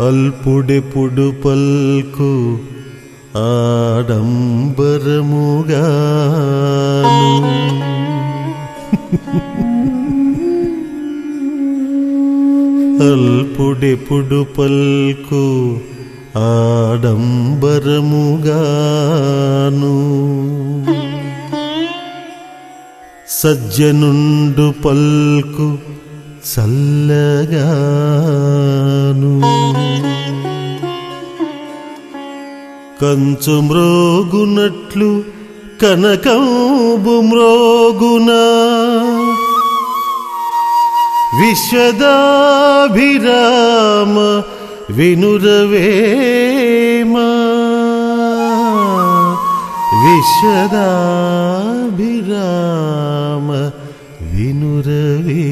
അൽപുടെ പുടു പൽക്കു ആഡംബരമുക അൽപുടെ പുടു പൽക്കു ആഡംബരമുഗാ సజ్జనుండు పల్కు చల్లగాను. కంచు మ్రోగునట్లు కనకంబు మ్రోగునా. విశ్వదాభిరామ వినురవేమ. విశ్వదాభిరామ විනුරවේමා